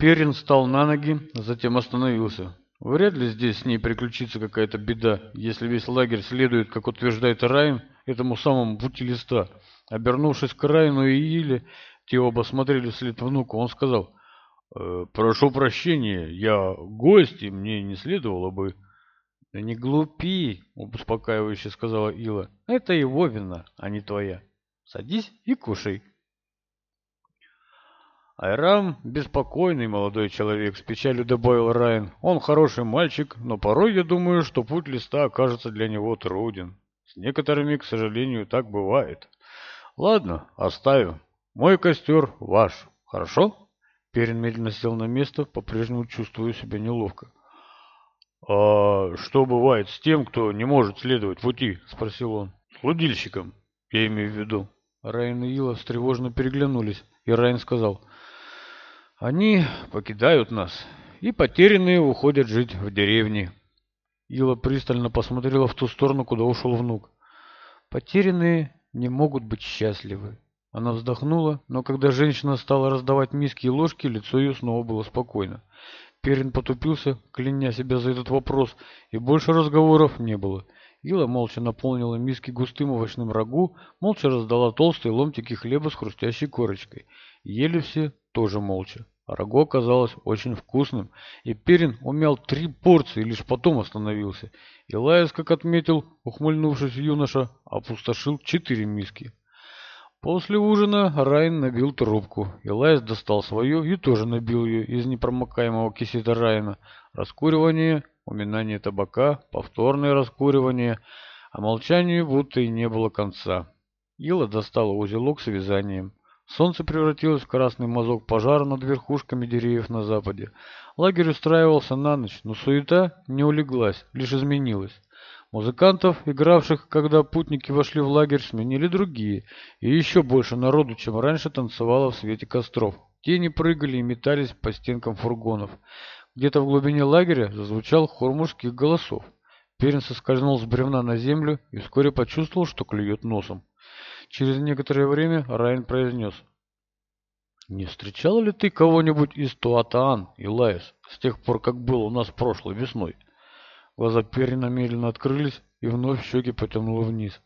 Перин встал на ноги, затем остановился. Вряд ли здесь с ней приключится какая-то беда, если весь лагерь следует, как утверждает Райан, этому самому пути листа. Обернувшись к Райану и Иле, те оба смотрели вслед внуку, он сказал, «Э, «Прошу прощения, я гость, и мне не следовало бы...» не глупи», — успокаивающе сказала Ила, «это его вина, а не твоя. Садись и кушай». «Айрам – беспокойный молодой человек», – с печалью добавил Райан. «Он хороший мальчик, но порой я думаю, что путь листа окажется для него труден. С некоторыми, к сожалению, так бывает. Ладно, оставим. Мой костер ваш, хорошо?» Перин медленно сел на место, по-прежнему чувствуя себя неловко. «А что бывает с тем, кто не может следовать пути?» – спросил он. Слудильщиком, я имею в виду». Райан и Ила встревожно переглянулись, и Райан сказал – они покидают нас и потерянные уходят жить в деревне. Ила пристально посмотрела в ту сторону, куда ушел внук. Потерянные не могут быть счастливы. Она вздохнула, но когда женщина стала раздавать миски и ложки, лицо ее снова было спокойно. Перин потупился, кляня себя за этот вопрос, и больше разговоров не было. Ила молча наполнила миски густым овощным рагу, молча раздала толстые ломтики хлеба с хрустящей корочкой – Ели все тоже молча. Рого оказалось очень вкусным, и Перин умял три порции, лишь потом остановился. И как отметил, ухмыльнувшись юноша, опустошил четыре миски. После ужина Райан набил трубку. Элайс достал свою и тоже набил ее из непромокаемого кисета Райана. Раскуривание, уминание табака, повторное раскуривание, а молчанию будто и не было конца. Ила достала узелок с вязанием. Солнце превратилось в красный мазок пожара над верхушками деревьев на западе. Лагерь устраивался на ночь, но суета не улеглась, лишь изменилась. Музыкантов, игравших, когда путники вошли в лагерь, сменили другие, и еще больше народу, чем раньше, танцевало в свете костров. Тени прыгали и метались по стенкам фургонов. Где-то в глубине лагеря зазвучал хор мужских голосов. Перин соскользнул с бревна на землю и вскоре почувствовал, что клюет носом. Через некоторое время Райан произнес. «Не встречал ли ты кого-нибудь из Туатаан и Лаис с тех пор, как был у нас прошлой весной?» Глаза Перина медленно открылись, и вновь щеки потянуло вниз.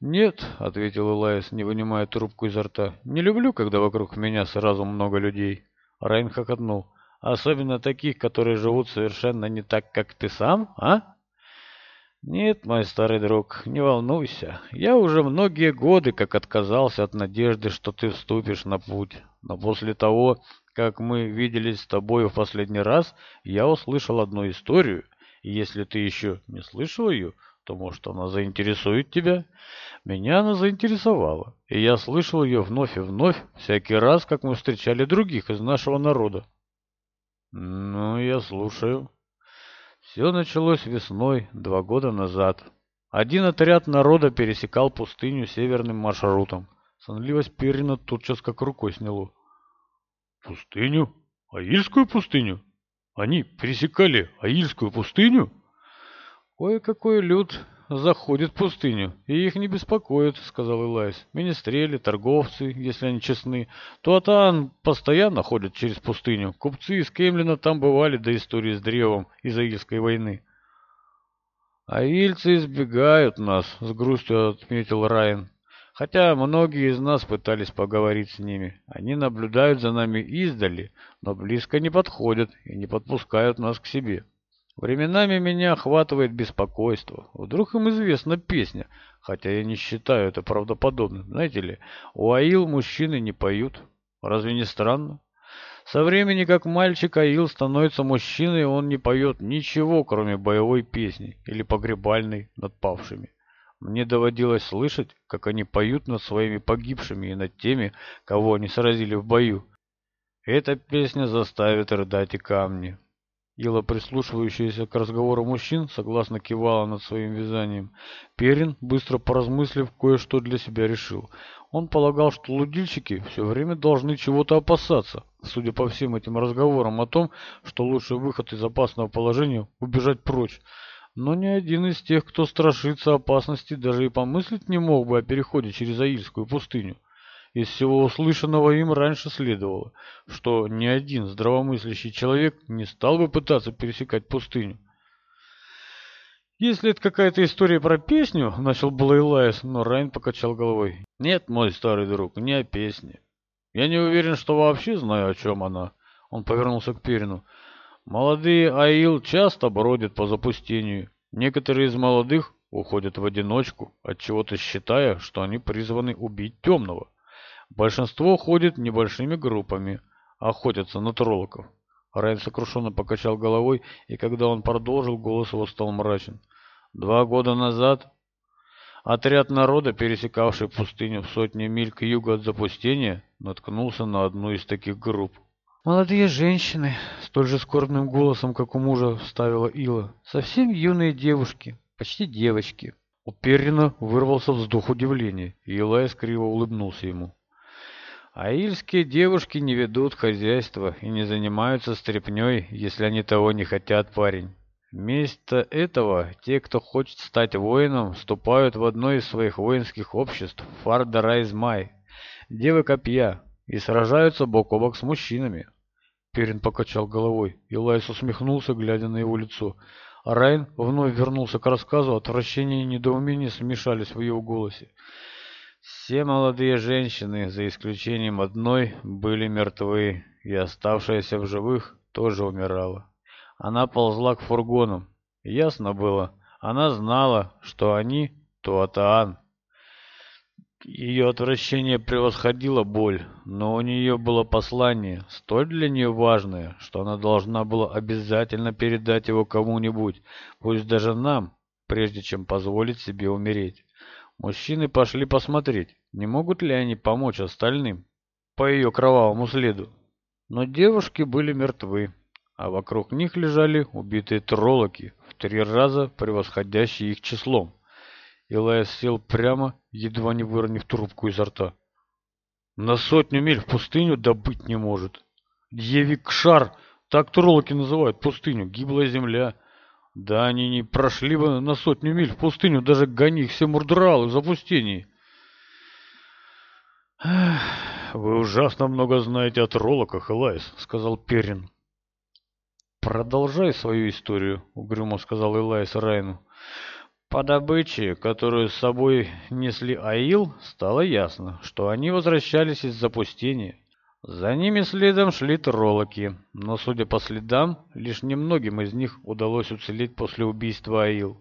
«Нет», — ответил Элайс, не вынимая трубку изо рта, — «не люблю, когда вокруг меня сразу много людей». Райан хохотнул. «Особенно таких, которые живут совершенно не так, как ты сам, а?» «Нет, мой старый друг, не волнуйся. Я уже многие годы как отказался от надежды, что ты вступишь на путь. Но после того, как мы виделись с тобой в последний раз, я услышал одну историю, и если ты еще не слышал ее, то, может, она заинтересует тебя. Меня она Все началось весной, два года назад. Один отряд народа пересекал пустыню северным маршрутом. Сонливость Перина тотчас как рукой сняло. «Пустыню? Аильскую пустыню? Они пересекали Аильскую пустыню?» Кое-какой люд заходят в пустыню, и их не беспокоит», — сказал Элайс. «Министрели, торговцы, если они честны. Туатан постоянно ходит через пустыню. Купцы из Кемлина там бывали до истории с древом из Аильской войны». А «Аильцы избегают нас», — с грустью отметил Райан. «Хотя многие из нас пытались поговорить с ними. Они наблюдают за нами издали, но близко не подходят и не подпускают нас к себе». Временами меня охватывает беспокойство. Вдруг им известна песня, хотя я не считаю это правдоподобным. Знаете ли, у Аил мужчины не поют. Разве не странно? Со времени, как мальчик Аил становится мужчиной, он не поет ничего, кроме боевой песни или погребальной над павшими. Мне доводилось слышать, как они поют над своими погибшими и над теми, кого они сразили в бою. Эта песня заставит рыдать и камни. Ела, прислушивающаяся к разговору мужчин, согласно кивала над своим вязанием. Перин, быстро поразмыслив, кое-что для себя решил. Он полагал, что лудильщики все время должны чего-то опасаться, судя по всем этим разговорам о том, что лучший выход из опасного положения – убежать прочь. Но ни один из тех, кто страшится опасности, даже и помыслить не мог бы о переходе через Аильскую пустыню. Из всего услышанного им раньше следовало, что ни один здравомыслящий человек не стал бы пытаться пересекать пустыню. «Если это какая-то история про песню», — начал было но Райан покачал головой. «Нет, мой старый друг, не о песне. Я не уверен, что вообще знаю, о чем она». Он повернулся к Перину. «Молодые Аил часто бродят по запустению. Некоторые из молодых уходят в одиночку, отчего-то считая, что они призваны убить темного. Большинство ходит небольшими группами, охотятся на троллоков. Райан сокрушенно покачал головой, и когда он продолжил, голос его стал мрачен. Два года назад отряд народа, пересекавший пустыню в сотни миль к югу от запустения, наткнулся на одну из таких групп. Молодые женщины, столь же скорбным голосом, как у мужа, вставила Ила. Совсем юные девушки, почти девочки. У Перрина вырвался вздох удивления, и Илайс криво улыбнулся ему. Аильские девушки не ведут хозяйство и не занимаются стряпнёй, если они того не хотят, парень. Вместо этого те, кто хочет стать воином, вступают в одно из своих воинских обществ, Фардарайзмай, Девы Копья, и сражаются бок о бок с мужчинами. Перин покачал головой, и Лайс усмехнулся, глядя на его лицо. А Райн вновь вернулся к рассказу, отвращение и недоумение смешались в его голосе. Все молодые женщины, за исключением одной, были мертвы, и оставшаяся в живых тоже умирала. Она ползла к фургонам. Ясно было, она знала, что они Туатаан. Ее отвращение превосходило боль, но у нее было послание, столь для нее важное, что она должна была обязательно передать его кому-нибудь, пусть даже нам, прежде чем позволить себе умереть. Мужчины пошли посмотреть, не могут ли они помочь остальным по ее кровавому следу. Но девушки были мертвы, а вокруг них лежали убитые троллоки, в три раза превосходящие их числом. Илая сел прямо, едва не выронив трубку изо рта. «На сотню миль в пустыню добыть не может. Евикшар, так троллоки называют пустыню, гиблая земля». Да они не прошли бы на сотню миль в пустыню, даже гони их все мурдралы в запустении. «Вы ужасно много знаете о троллоках, Элайс», — сказал Перин. «Продолжай свою историю», — угрюмо сказал Элайс Райну. По добыче, которую с собой несли Аил, стало ясно, что они возвращались из запустения. За ними следом шли троллоки, но, судя по следам, лишь немногим из них удалось уцелеть после убийства Аил.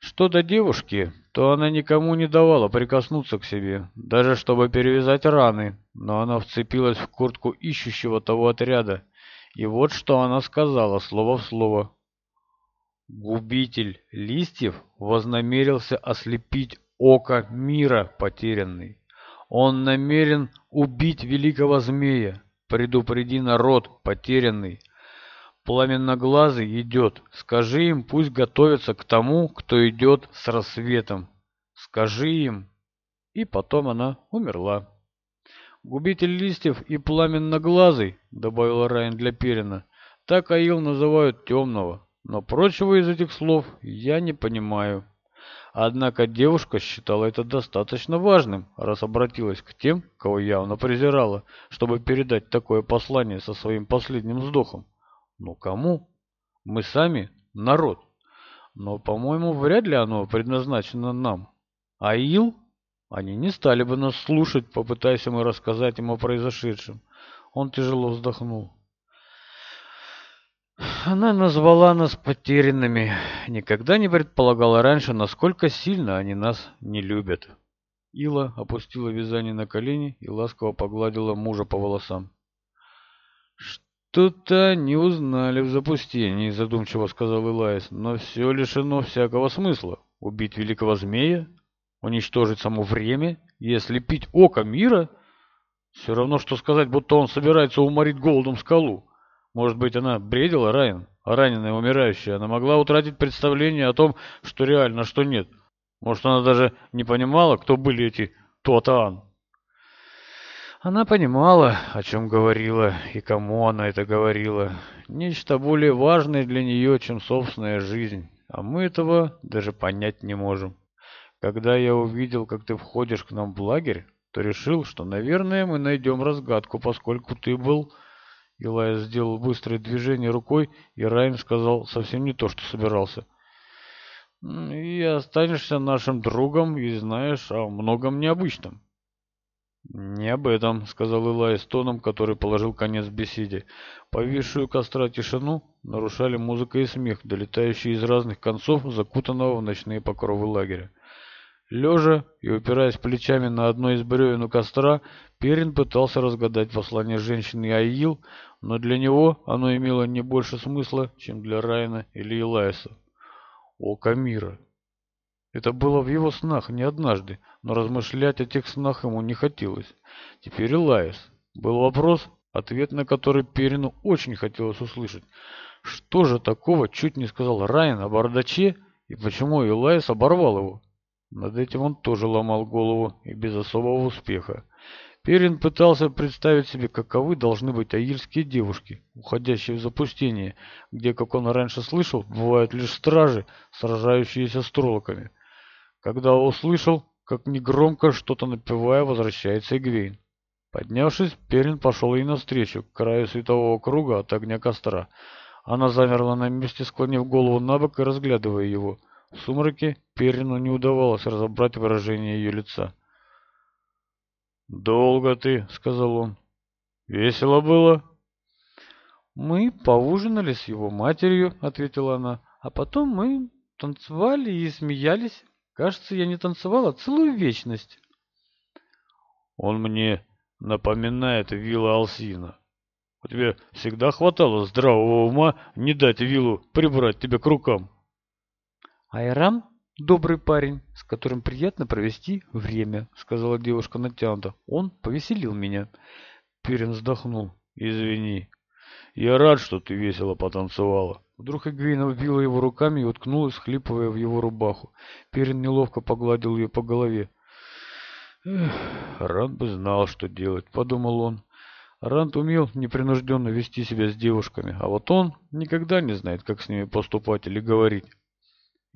Что до девушки, то она никому не давала прикоснуться к себе, даже чтобы перевязать раны, но она вцепилась в куртку ищущего того отряда, и вот что она сказала слово в слово. Губитель листьев вознамерился ослепить око мира потерянный. Он намерен убить великого змея. Предупреди народ, потерянный. Пламенноглазый идет. Скажи им, пусть готовятся к тому, кто идет с рассветом. Скажи им. И потом она умерла. «Губитель листьев и пламенноглазый», — добавила Райан для Перина, — «так Аил называют темного. Но прочего из этих слов я не понимаю». Однако девушка считала это достаточно важным, раз обратилась к тем, кого явно презирала, чтобы передать такое послание со своим последним вздохом. Но ну кому? Мы сами – народ. Но, по-моему, вряд ли оно предназначено нам. А Ил? Они не стали бы нас слушать, попытаясь мы рассказать им о произошедшем. Он тяжело вздохнул. Она назвала нас потерянными. Никогда не предполагала раньше, насколько сильно они нас не любят. Ила опустила вязание на колени и ласково погладила мужа по волосам. «Что-то не узнали в запустении», — задумчиво сказал Илайс, — «но все лишено всякого смысла. Убить великого змея, уничтожить само время и ослепить око мира — все равно, что сказать, будто он собирается уморить голодом скалу». Может быть, она бредила Райан? А раненая, умирающая, она могла утратить представление о том, что реально, а что нет. Может, она даже не понимала, кто были эти Туатаан? Она понимала, о чем говорила и кому она это говорила. Нечто более важное для нее, чем собственная жизнь. А мы этого даже понять не можем. Когда я увидел, как ты входишь к нам в лагерь, то решил, что, наверное, мы найдем разгадку, поскольку ты был Илая сделал быстрое движение рукой, и Райм сказал совсем не то, что собирался. «И останешься нашим другом и знаешь о многом необычном». «Не об этом», — сказал Илай с тоном, который положил конец беседе. Повисшую костра тишину нарушали музыка и смех, долетающие из разных концов закутанного в ночные покровы лагеря. Лежа и упираясь плечами на одно из бревен у костра, Перин пытался разгадать послание женщины Аил, но для него оно имело не больше смысла, чем для Райана или Илайса. О, Камира! Это было в его снах не однажды, но размышлять о тех снах ему не хотелось. Теперь Илайс. Был вопрос, ответ на который Перину очень хотелось услышать. Что же такого чуть не сказал Райан о бардаче и почему Илайс оборвал его? Над этим он тоже ломал голову и без особого успеха. Перин пытался представить себе, каковы должны быть аильские девушки, уходящие в запустение, где, как он раньше слышал, бывают лишь стражи, сражающиеся с троллоками. Когда услышал, как негромко, что-то напевая, возвращается Игвейн. Поднявшись, Перин пошел ей навстречу, к краю светового круга от огня костра. Она замерла на месте, склонив голову на бок и разглядывая его сумраке Перину не удавалось разобрать выражение ее лица. «Долго ты», — сказал он. «Весело было?» «Мы поужинали с его матерью», — ответила она. «А потом мы танцевали и смеялись. Кажется, я не танцевала целую вечность». «Он мне напоминает Вилла Алсина. У тебя всегда хватало здравого ума не дать Виллу прибрать тебя к рукам». Айрам – добрый парень, с которым приятно провести время», – сказала девушка натянута. «Он повеселил меня». Перин вздохнул. «Извини, я рад, что ты весело потанцевала». Вдруг Эгвейна вбила его руками и уткнулась, хлипывая в его рубаху. Перин неловко погладил ее по голове. «Эх, Рант бы знал, что делать», — подумал он. Рант умел непринужденно вести себя с девушками, а вот он никогда не знает, как с ними поступать или говорить.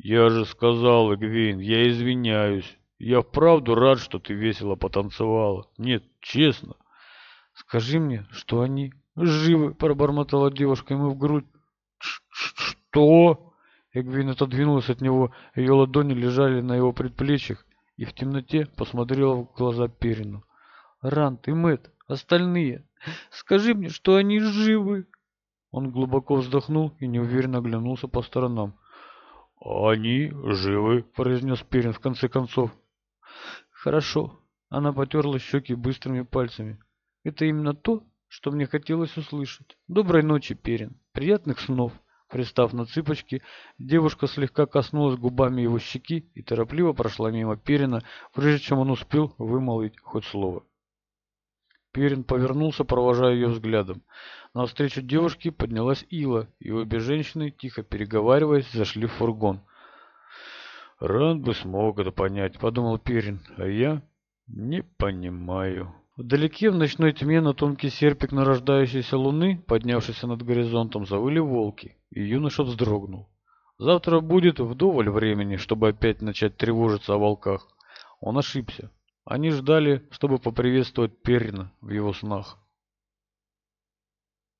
«Я же сказал, Эгвин, я извиняюсь. Я вправду рад, что ты весело потанцевала. Нет, честно. Скажи мне, что они живы!» – пробормотала девушка ему в грудь. «Что?» Эгвин отодвинулась от него, ее ладони лежали на его предплечьях, и в темноте посмотрела в глаза Перину. «Рант и Мэтт, остальные, скажи мне, что они живы!» Он глубоко вздохнул и неуверенно оглянулся по сторонам. «Они живы», — произнес Перин в конце концов. «Хорошо». Она потерла щеки быстрыми пальцами. «Это именно то, что мне хотелось услышать. Доброй ночи, Перин. Приятных снов». Пристав на цыпочки, девушка слегка коснулась губами его щеки и торопливо прошла мимо Перина, прежде чем он успел вымолвить хоть слово. Перин повернулся, провожая ее взглядом. На встречу девушке поднялась Ила, и обе женщины, тихо переговариваясь, зашли в фургон. «Ран бы смог это понять», — подумал Перин, — «а я не понимаю». Вдалеке в ночной тьме на тонкий серпик нарождающейся луны, поднявшийся над горизонтом, завыли волки, и юноша вздрогнул. Завтра будет вдоволь времени, чтобы опять начать тревожиться о волках. Он ошибся. Они ждали, чтобы поприветствовать Перина в его снах.